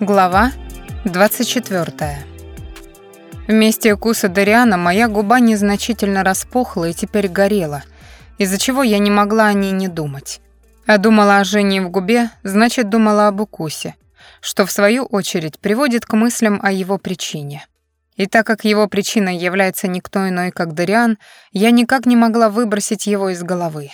Глава 24. Вместе укуса Дариана моя губа незначительно распухла и теперь горела, из-за чего я не могла о ней не думать. А думала о Жене в губе, значит, думала об укусе, что в свою очередь приводит к мыслям о его причине. И так как его причиной является никто иной, как Дариан, я никак не могла выбросить его из головы.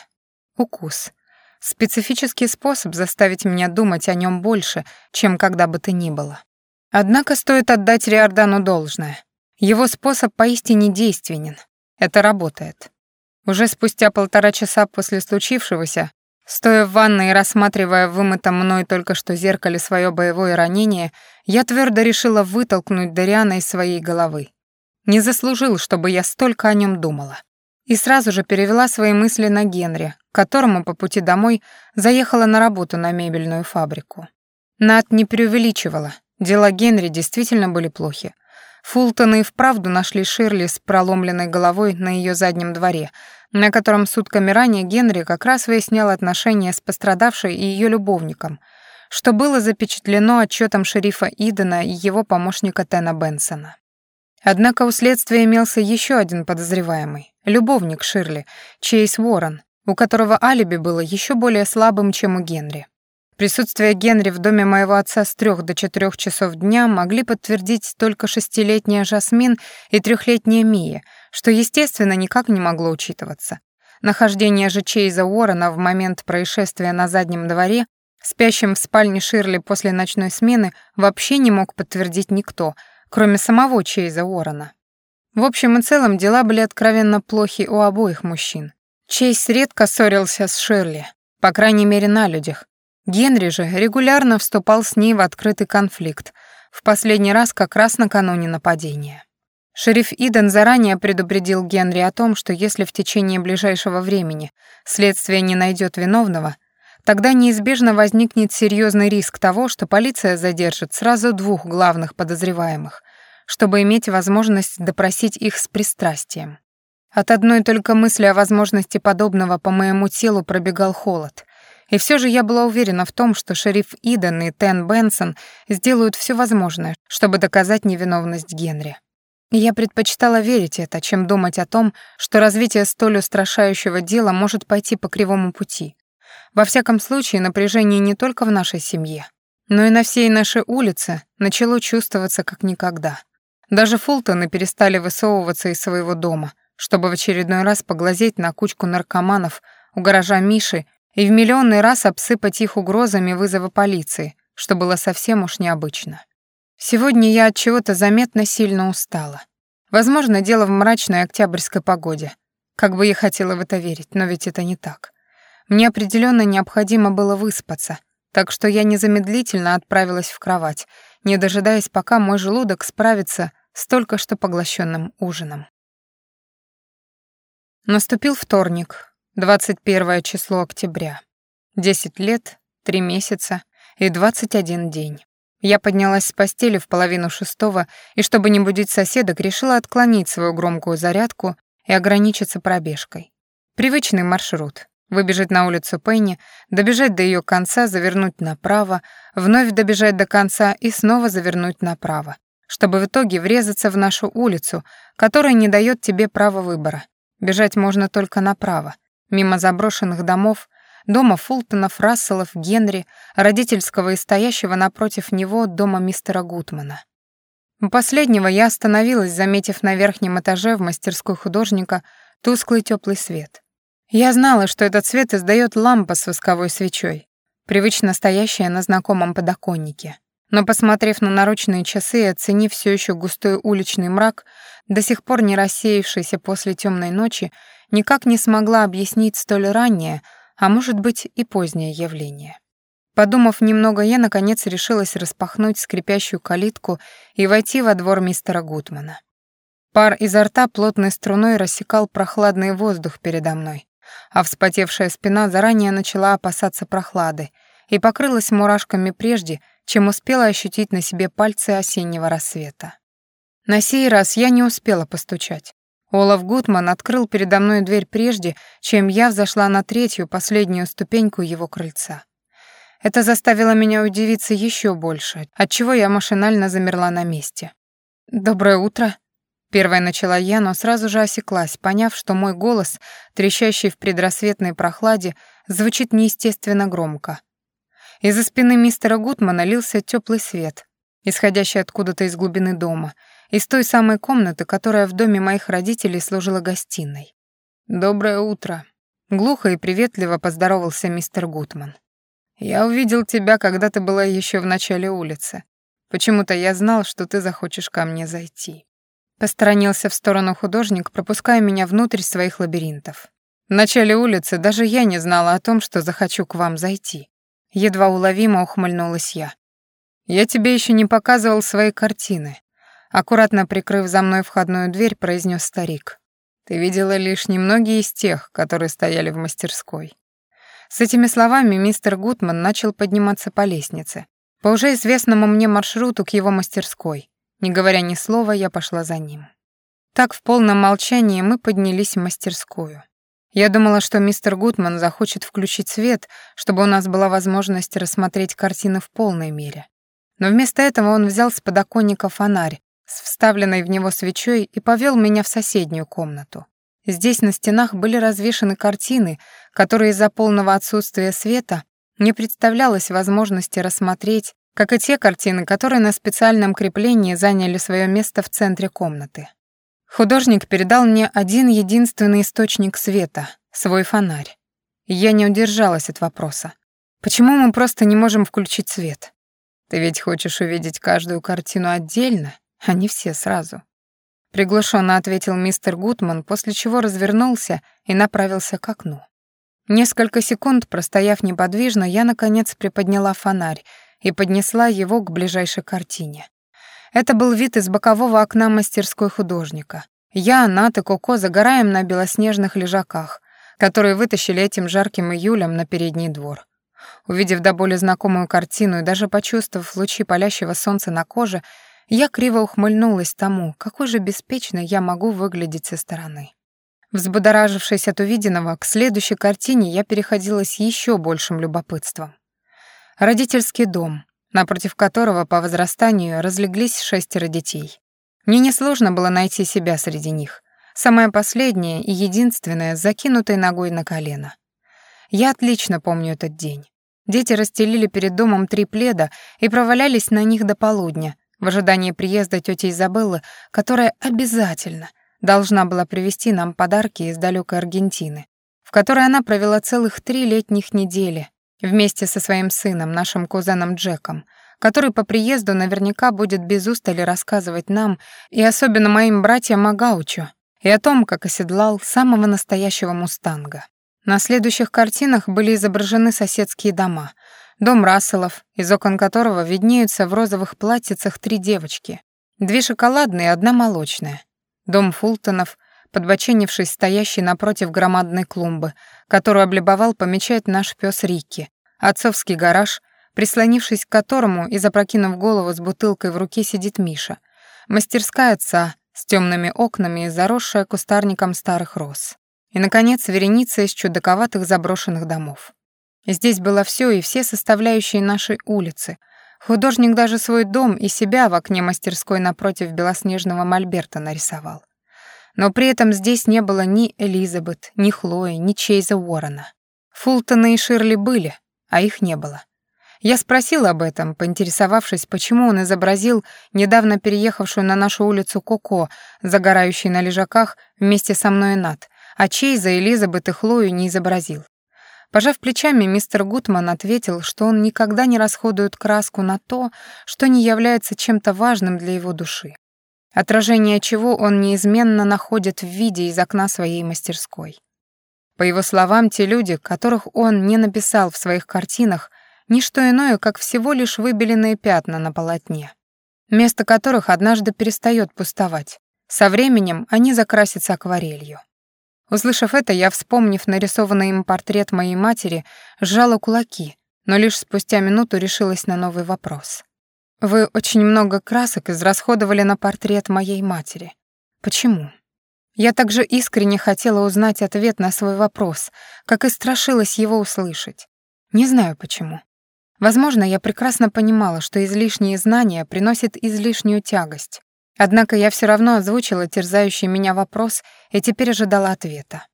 Укус — Специфический способ заставить меня думать о нем больше, чем когда бы то ни было. Однако стоит отдать Риордану должное. Его способ поистине действенен. Это работает. Уже спустя полтора часа после случившегося, стоя в ванной и рассматривая в вымытом мной только что зеркале свое боевое ранение, я твердо решила вытолкнуть Дариана из своей головы. Не заслужил, чтобы я столько о нем думала. И сразу же перевела свои мысли на Генри, которому по пути домой заехала на работу на мебельную фабрику. Над не преувеличивала, дела Генри действительно были плохи. Фултоны и вправду нашли Ширли с проломленной головой на ее заднем дворе, на котором сутками ранее Генри как раз выяснял отношения с пострадавшей и ее любовником, что было запечатлено отчетом шерифа Идена и его помощника Тена Бенсона. Однако у следствия имелся еще один подозреваемый — любовник Ширли, Чейз Уоррен, у которого алиби было еще более слабым, чем у Генри. Присутствие Генри в доме моего отца с трех до четырех часов дня могли подтвердить только шестилетняя Жасмин и трехлетняя Мия, что, естественно, никак не могло учитываться. Нахождение же Чейза Уоррена в момент происшествия на заднем дворе, спящим в спальне Ширли после ночной смены, вообще не мог подтвердить никто — кроме самого Чейза Уоррена. В общем и целом дела были откровенно плохи у обоих мужчин. Чейз редко ссорился с Ширли, по крайней мере на людях. Генри же регулярно вступал с ней в открытый конфликт, в последний раз как раз накануне нападения. Шериф Иден заранее предупредил Генри о том, что если в течение ближайшего времени следствие не найдет виновного, Тогда неизбежно возникнет серьезный риск того, что полиция задержит сразу двух главных подозреваемых, чтобы иметь возможность допросить их с пристрастием. От одной только мысли о возможности подобного по моему телу пробегал холод. И все же я была уверена в том, что шериф Иден и Тен Бенсон сделают все возможное, чтобы доказать невиновность Генри. Я предпочитала верить это, чем думать о том, что развитие столь устрашающего дела может пойти по кривому пути. Во всяком случае, напряжение не только в нашей семье, но и на всей нашей улице начало чувствоваться как никогда. Даже Фултоны перестали высовываться из своего дома, чтобы в очередной раз поглазеть на кучку наркоманов у гаража Миши и в миллионный раз обсыпать их угрозами вызова полиции, что было совсем уж необычно. Сегодня я от чего-то заметно сильно устала. Возможно, дело в мрачной октябрьской погоде. Как бы я хотела в это верить, но ведь это не так. Мне определенно необходимо было выспаться, так что я незамедлительно отправилась в кровать, не дожидаясь, пока мой желудок справится с только что поглощенным ужином. Наступил вторник, 21 число октября. 10 лет, 3 месяца и 21 день. Я поднялась с постели в половину шестого и, чтобы не будить соседок, решила отклонить свою громкую зарядку и ограничиться пробежкой. Привычный маршрут. Выбежать на улицу Пенни, добежать до ее конца, завернуть направо, вновь добежать до конца и снова завернуть направо, чтобы в итоге врезаться в нашу улицу, которая не дает тебе права выбора. Бежать можно только направо, мимо заброшенных домов, дома Фултонов, Расселов, Генри, родительского и стоящего напротив него дома мистера Гутмана. У последнего я остановилась, заметив на верхнем этаже в мастерской художника тусклый теплый свет. Я знала, что этот цвет издает лампа с восковой свечой, привычно стоящая на знакомом подоконнике. Но, посмотрев на наручные часы и оценив все еще густой уличный мрак, до сих пор не рассеявшийся после темной ночи, никак не смогла объяснить столь раннее, а может быть и позднее явление. Подумав немного, я, наконец, решилась распахнуть скрипящую калитку и войти во двор мистера Гутмана. Пар изо рта плотной струной рассекал прохладный воздух передо мной, а вспотевшая спина заранее начала опасаться прохлады и покрылась мурашками прежде, чем успела ощутить на себе пальцы осеннего рассвета. На сей раз я не успела постучать. Олаф Гутман открыл передо мной дверь прежде, чем я взошла на третью, последнюю ступеньку его крыльца. Это заставило меня удивиться еще больше, отчего я машинально замерла на месте. «Доброе утро», Первая начала я, но сразу же осеклась, поняв, что мой голос, трещащий в предрассветной прохладе, звучит неестественно громко. Из-за спины мистера Гутмана лился теплый свет, исходящий откуда-то из глубины дома, из той самой комнаты, которая в доме моих родителей служила гостиной. «Доброе утро», — глухо и приветливо поздоровался мистер Гутман. «Я увидел тебя, когда ты была еще в начале улицы. Почему-то я знал, что ты захочешь ко мне зайти». Посторонился в сторону художник, пропуская меня внутрь своих лабиринтов. В начале улицы даже я не знала о том, что захочу к вам зайти. Едва уловимо ухмыльнулась я. Я тебе еще не показывал свои картины. Аккуратно прикрыв за мной входную дверь, произнес старик. Ты видела лишь немногие из тех, которые стояли в мастерской. С этими словами мистер Гутман начал подниматься по лестнице, по уже известному мне маршруту к его мастерской. Не говоря ни слова, я пошла за ним. Так в полном молчании мы поднялись в мастерскую. Я думала, что мистер Гутман захочет включить свет, чтобы у нас была возможность рассмотреть картины в полной мере. Но вместо этого он взял с подоконника фонарь с вставленной в него свечой и повел меня в соседнюю комнату. Здесь на стенах были развешаны картины, которые из-за полного отсутствия света не представлялось возможности рассмотреть как и те картины, которые на специальном креплении заняли свое место в центре комнаты. Художник передал мне один единственный источник света — свой фонарь. я не удержалась от вопроса. Почему мы просто не можем включить свет? Ты ведь хочешь увидеть каждую картину отдельно, а не все сразу. Приглушенно ответил мистер Гутман, после чего развернулся и направился к окну. Несколько секунд, простояв неподвижно, я, наконец, приподняла фонарь и поднесла его к ближайшей картине. Это был вид из бокового окна мастерской художника. Я, Нат и Коко загораем на белоснежных лежаках, которые вытащили этим жарким июлем на передний двор. Увидев до боли знакомую картину и даже почувствовав лучи палящего солнца на коже, я криво ухмыльнулась тому, какой же беспечной я могу выглядеть со стороны. Взбудоражившись от увиденного, к следующей картине я переходила с еще большим любопытством родительский дом, напротив которого по возрастанию разлеглись шестеро детей. Мне несложно было найти себя среди них. Самая последняя и единственная с закинутой ногой на колено. Я отлично помню этот день. Дети расстелили перед домом три пледа и провалялись на них до полудня, в ожидании приезда тети Изабеллы, которая обязательно должна была привезти нам подарки из далекой Аргентины, в которой она провела целых три летних недели, вместе со своим сыном, нашим кузеном Джеком, который по приезду наверняка будет без устали рассказывать нам и особенно моим братьям Магаучу и о том, как оседлал самого настоящего мустанга. На следующих картинах были изображены соседские дома. Дом Расселов, из окон которого виднеются в розовых платьицах три девочки. Две шоколадные и одна молочная. Дом Фултонов, подбоченившись стоящий напротив громадной клумбы, которую облюбовал помечает наш пес Рикки, отцовский гараж, прислонившись к которому и запрокинув голову с бутылкой в руке сидит Миша, мастерская отца с темными окнами и заросшая кустарником старых роз. И, наконец, вереница из чудаковатых заброшенных домов. Здесь было все и все составляющие нашей улицы. Художник даже свой дом и себя в окне мастерской напротив белоснежного мольберта нарисовал. Но при этом здесь не было ни Элизабет, ни Хлои, ни Чейза Уоррена. Фултона и Ширли были, а их не было. Я спросила об этом, поинтересовавшись, почему он изобразил недавно переехавшую на нашу улицу Коко, загорающей на лежаках вместе со мной и Нат, а Чейза, Элизабет и Хлою не изобразил. Пожав плечами, мистер Гутман ответил, что он никогда не расходует краску на то, что не является чем-то важным для его души отражение чего он неизменно находит в виде из окна своей мастерской. По его словам, те люди, которых он не написал в своих картинах, ни что иное, как всего лишь выбеленные пятна на полотне, место которых однажды перестает пустовать. Со временем они закрасятся акварелью. Услышав это, я, вспомнив нарисованный им портрет моей матери, сжала кулаки, но лишь спустя минуту решилась на новый вопрос. Вы очень много красок израсходовали на портрет моей матери. Почему? Я также искренне хотела узнать ответ на свой вопрос, как и страшилась его услышать. Не знаю почему. Возможно, я прекрасно понимала, что излишние знания приносят излишнюю тягость. Однако я все равно озвучила терзающий меня вопрос и теперь ожидала ответа.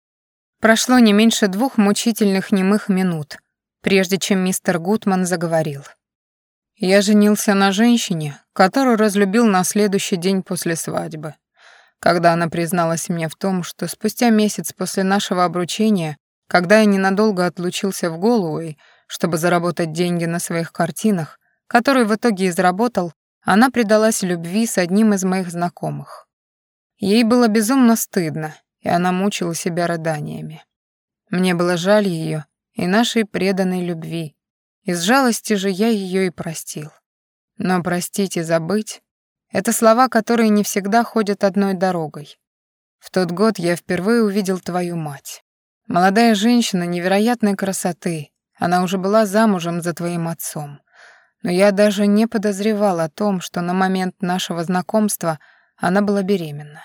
Прошло не меньше двух мучительных немых минут, прежде чем мистер Гутман заговорил. Я женился на женщине, которую разлюбил на следующий день после свадьбы. Когда она призналась мне в том, что спустя месяц после нашего обручения, когда я ненадолго отлучился в Голуэй, чтобы заработать деньги на своих картинах, которые в итоге и заработал, она предалась любви с одним из моих знакомых. Ей было безумно стыдно, и она мучила себя рыданиями. Мне было жаль ее и нашей преданной любви. Из жалости же я ее и простил. Но простить и забыть — это слова, которые не всегда ходят одной дорогой. В тот год я впервые увидел твою мать. Молодая женщина невероятной красоты. Она уже была замужем за твоим отцом. Но я даже не подозревал о том, что на момент нашего знакомства она была беременна.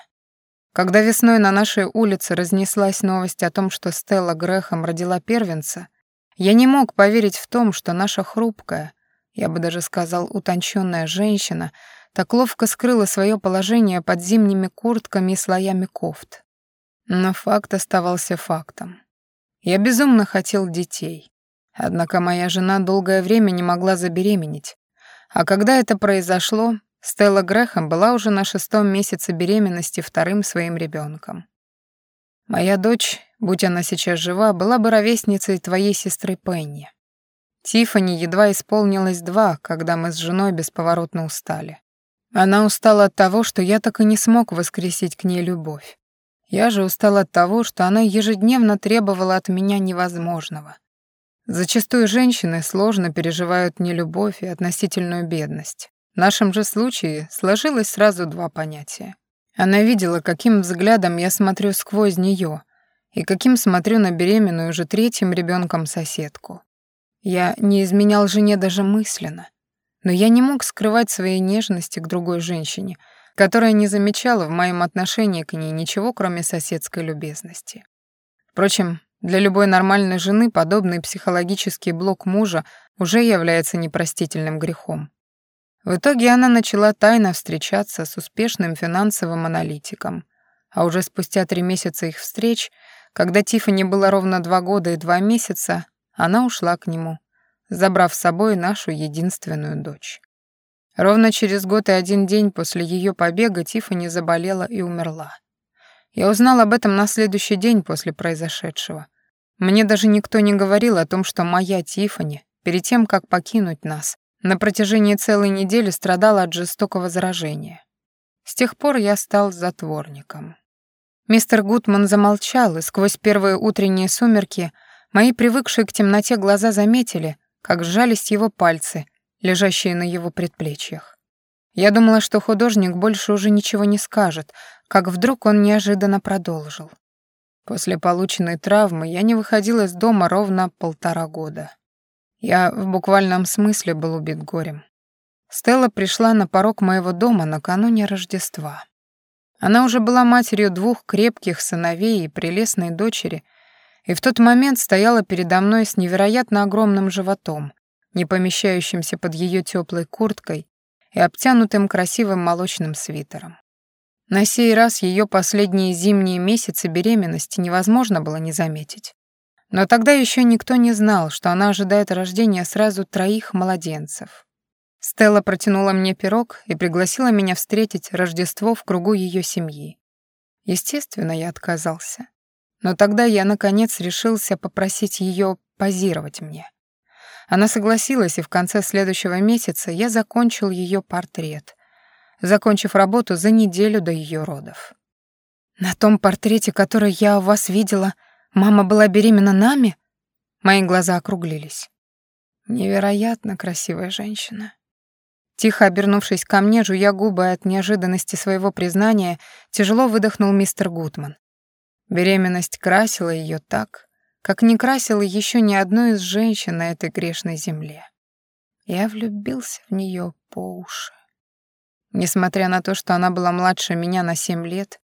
Когда весной на нашей улице разнеслась новость о том, что Стелла Грехом родила первенца, я не мог поверить в том, что наша хрупкая, я бы даже сказал, утонченная женщина так ловко скрыла свое положение под зимними куртками и слоями кофт. Но факт оставался фактом. Я безумно хотел детей. Однако моя жена долгое время не могла забеременеть. А когда это произошло, Стелла Грэхэм была уже на шестом месяце беременности вторым своим ребенком. Моя дочь, будь она сейчас жива, была бы ровесницей твоей сестры Пенни. Тифани едва исполнилось два, когда мы с женой бесповоротно устали. Она устала от того, что я так и не смог воскресить к ней любовь. Я же устал от того, что она ежедневно требовала от меня невозможного. Зачастую женщины сложно переживают нелюбовь и относительную бедность. В нашем же случае сложилось сразу два понятия. Она видела, каким взглядом я смотрю сквозь нее и каким смотрю на беременную уже третьим ребенком соседку. Я не изменял жене даже мысленно, но я не мог скрывать своей нежности к другой женщине, которая не замечала в моем отношении к ней ничего, кроме соседской любезности. Впрочем, для любой нормальной жены подобный психологический блок мужа уже является непростительным грехом. В итоге она начала тайно встречаться с успешным финансовым аналитиком. А уже спустя три месяца их встреч, когда Тиффани было ровно два года и два месяца, она ушла к нему, забрав с собой нашу единственную дочь. Ровно через год и один день после ее побега Тиффани заболела и умерла. Я узнал об этом на следующий день после произошедшего. Мне даже никто не говорил о том, что моя Тиффани, перед тем, как покинуть нас, на протяжении целой недели страдала от жестокого заражения. С тех пор я стал затворником. Мистер Гутман замолчал, и сквозь первые утренние сумерки мои привыкшие к темноте глаза заметили, как сжались его пальцы, лежащие на его предплечьях. Я думала, что художник больше уже ничего не скажет, как вдруг он неожиданно продолжил. После полученной травмы я не выходила из дома ровно полтора года. Я в буквальном смысле был убит горем. Стелла пришла на порог моего дома накануне Рождества. Она уже была матерью двух крепких сыновей и прелестной дочери, и в тот момент стояла передо мной с невероятно огромным животом, не помещающимся под ее теплой курткой и обтянутым красивым молочным свитером. На сей раз ее последние зимние месяцы беременности невозможно было не заметить. Но тогда еще никто не знал, что она ожидает рождения сразу троих младенцев. Стелла протянула мне пирог и пригласила меня встретить Рождество в кругу ее семьи. Естественно, я отказался. Но тогда я, наконец, решился попросить ее позировать мне. Она согласилась, и в конце следующего месяца я закончил ее портрет, закончив работу за неделю до ее родов. На том портрете, который я у вас видела, Мама была беременна нами? Мои глаза округлились. Невероятно красивая женщина. Тихо обернувшись ко мне, жуя губы от неожиданности своего признания, тяжело выдохнул мистер Гутман. Беременность красила ее так, как не красила еще ни одной из женщин на этой грешной земле. Я влюбился в нее по уши. Несмотря на то, что она была младше меня на семь лет,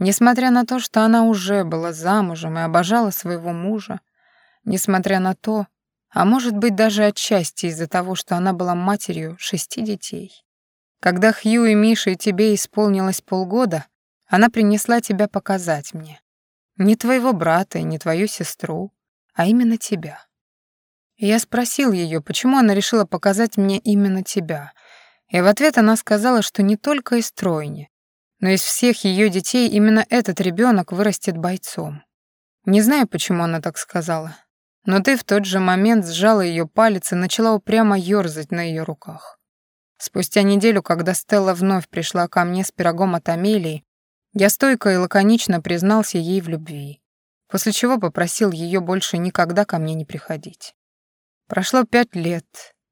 Несмотря на то, что она уже была замужем и обожала своего мужа, несмотря на то, А может быть, даже отчасти из-за того, что она была матерью шести детей. Когда Хью и Мише тебе исполнилось полгода, она принесла тебя показать мне. Не твоего брата и не твою сестру, а именно тебя. Я спросил ее, почему она решила показать мне именно тебя. И в ответ она сказала, что не только из тройни, но из всех ее детей именно этот ребенок вырастет бойцом. Не знаю, почему она так сказала, но ты в тот же момент сжала ее палец и начала упрямо ёрзать на ее руках. Спустя неделю, когда Стелла вновь пришла ко мне с пирогом от Амелии, я стойко и лаконично признался ей в любви, после чего попросил ее больше никогда ко мне не приходить. Прошло пять лет,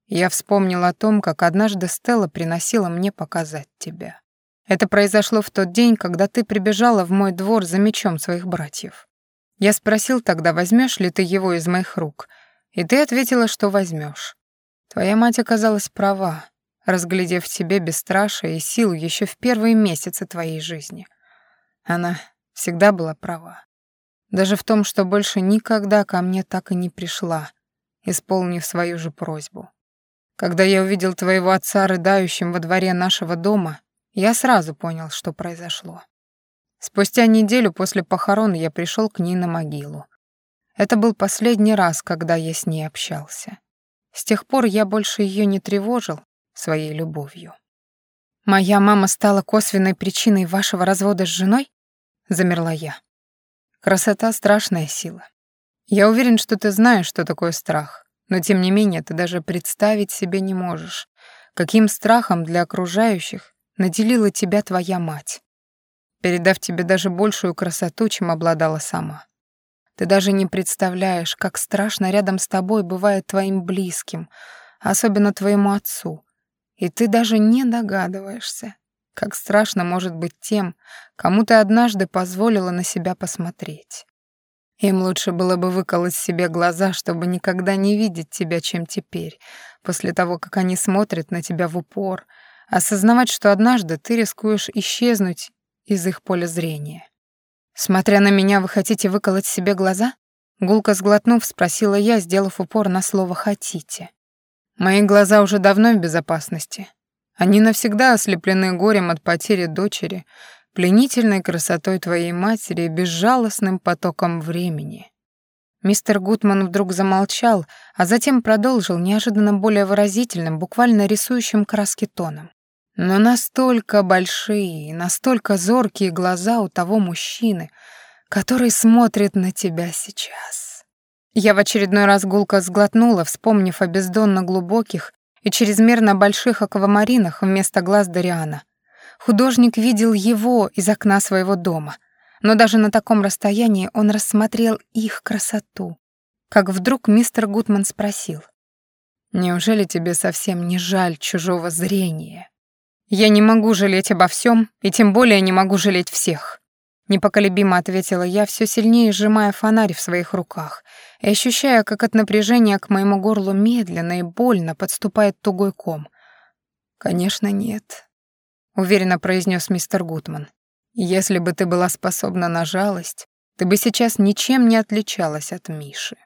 и я вспомнил о том, как однажды Стелла приносила мне показать тебя. Это произошло в тот день, когда ты прибежала в мой двор за мечом своих братьев. Я спросил тогда, возьмешь ли ты его из моих рук, и ты ответила, что возьмешь. Твоя мать оказалась права, разглядев в тебе бесстрашие и силу еще в первые месяцы твоей жизни. Она всегда была права. Даже в том, что больше никогда ко мне так и не пришла, исполнив свою же просьбу. Когда я увидел твоего отца рыдающим во дворе нашего дома, я сразу понял, что произошло. Спустя неделю после похорон я пришел к ней на могилу. Это был последний раз, когда я с ней общался. С тех пор я больше ее не тревожил, своей любовью. «Моя мама стала косвенной причиной вашего развода с женой?» — замерла я. «Красота — страшная сила. Я уверен, что ты знаешь, что такое страх, но тем не менее ты даже представить себе не можешь, каким страхом для окружающих наделила тебя твоя мать, передав тебе даже большую красоту, чем обладала сама. Ты даже не представляешь, как страшно рядом с тобой бывает твоим близким, особенно твоему отцу, и ты даже не догадываешься, как страшно может быть тем, кому ты однажды позволила на себя посмотреть. Им лучше было бы выколоть себе глаза, чтобы никогда не видеть тебя, чем теперь, после того, как они смотрят на тебя в упор, осознавать, что однажды ты рискуешь исчезнуть из их поля зрения. «Смотря на меня, вы хотите выколоть себе глаза?» Гулко сглотнув, спросила я, сделав упор на слово «хотите». Мои глаза уже давно в безопасности. Они навсегда ослеплены горем от потери дочери, пленительной красотой твоей матери и безжалостным потоком времени. Мистер Гутман вдруг замолчал, а затем продолжил неожиданно более выразительным, буквально рисующим краски тоном. Но настолько большие, настолько зоркие глаза у того мужчины, который смотрит на тебя сейчас. Я в очередной раз гулко сглотнула, вспомнив о бездонно глубоких и чрезмерно больших аквамаринах вместо глаз Дариана. Художник видел его из окна своего дома, но даже на таком расстоянии он рассмотрел их красоту. Как вдруг мистер Гутман спросил. «Неужели тебе совсем не жаль чужого зрения?» «Я не могу жалеть обо всем, и тем более не могу жалеть всех», непоколебимо ответила я, все сильнее сжимая фонарь в своих руках и ощущая, как от напряжения к моему горлу медленно и больно подступает тугой ком. «Конечно, нет», — уверенно произнес мистер Гутман. «Если бы ты была способна на жалость, ты бы сейчас ничем не отличалась от Миши.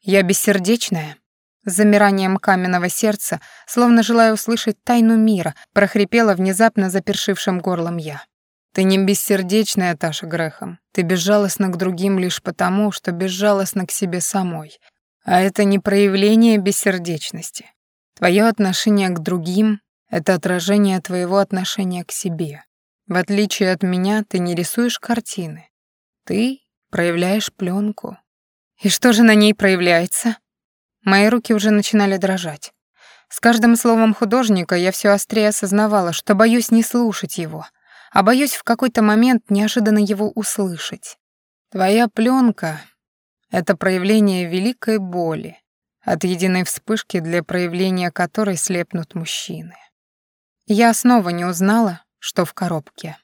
Я бессердечная?» С замиранием каменного сердца, словно желая услышать тайну мира, прохрипела внезапно запершившим горлом я. Ты не бессердечная, Таша Грехом. Ты безжалостна к другим лишь потому, что безжалостна к себе самой. А это не проявление бессердечности. Твое отношение к другим — это отражение твоего отношения к себе. В отличие от меня, ты не рисуешь картины. Ты проявляешь пленку. И что же на ней проявляется? Мои руки уже начинали дрожать. С каждым словом художника я все острее осознавала, что боюсь не слушать его — а боюсь в какой-то момент неожиданно его услышать. Твоя пленка — это проявление великой боли, от единой вспышки, для проявления которой слепнут мужчины. Я снова не узнала, что в коробке.